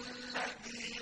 الَّذِي